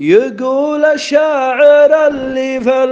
يقول الشاعر اللي في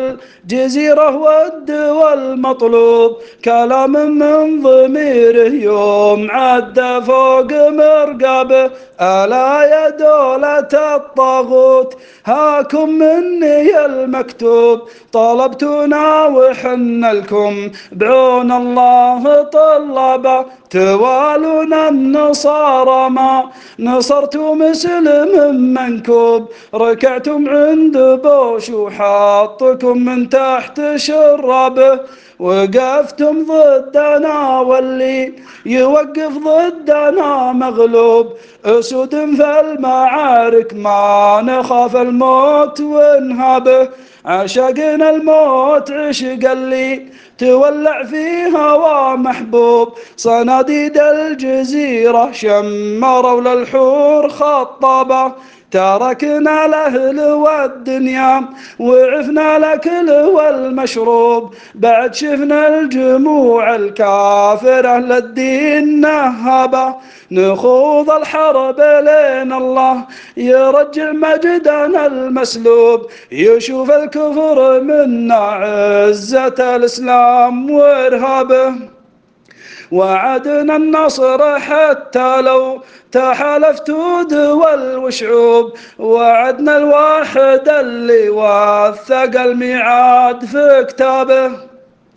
الجزيرة والدول مطلوب كلام من ضميره يوم عد فوق مرقبه ألا يا دولة الطاغوت هاكم مني المكتوب. طلبتنا وحن لكم بعون الله طلبا توالون النصارى ما نصرت مسلم منكوب. ركعتم عند بوش وحاطكم من تحت شرابه وقفتم ضدنا واللي يوقف ضدنا مغلوب أسود في المعارك ما نخاف الموت ونهابه عشقنا الموت عشق اللي تولع في هوى محبوب. صناديد الجزيرة شمروا للحور خطابة. تركنا الأهل والدنيا وعفنا الأكل والمشروب. بعد شفنا الجموع الكافرة للدين نهبة نخوض الحرب لين الله يرجع مجدنا المسلوب. يشوف الكفر منا عزة الإسلام وإرهابه وعدنا النصر حتى لو تحالفت دول وشعوب. وعدنا الواحد اللي وثق الميعاد في كتابه.